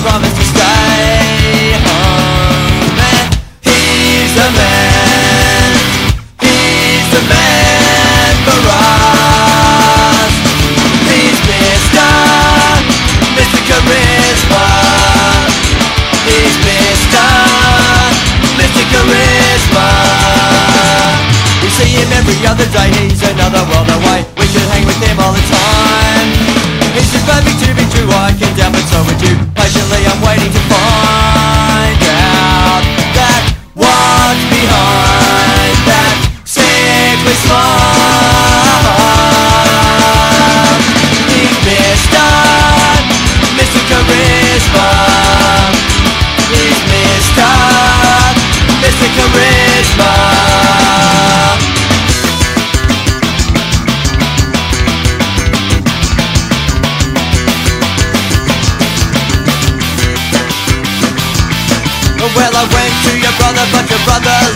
Promise to stay home he's the man He's the man for us He's Mr. Mr. Charisma He's Mr. Mr. Charisma We see him every other day He's another one charisma. Well, I went to your brother, but your brother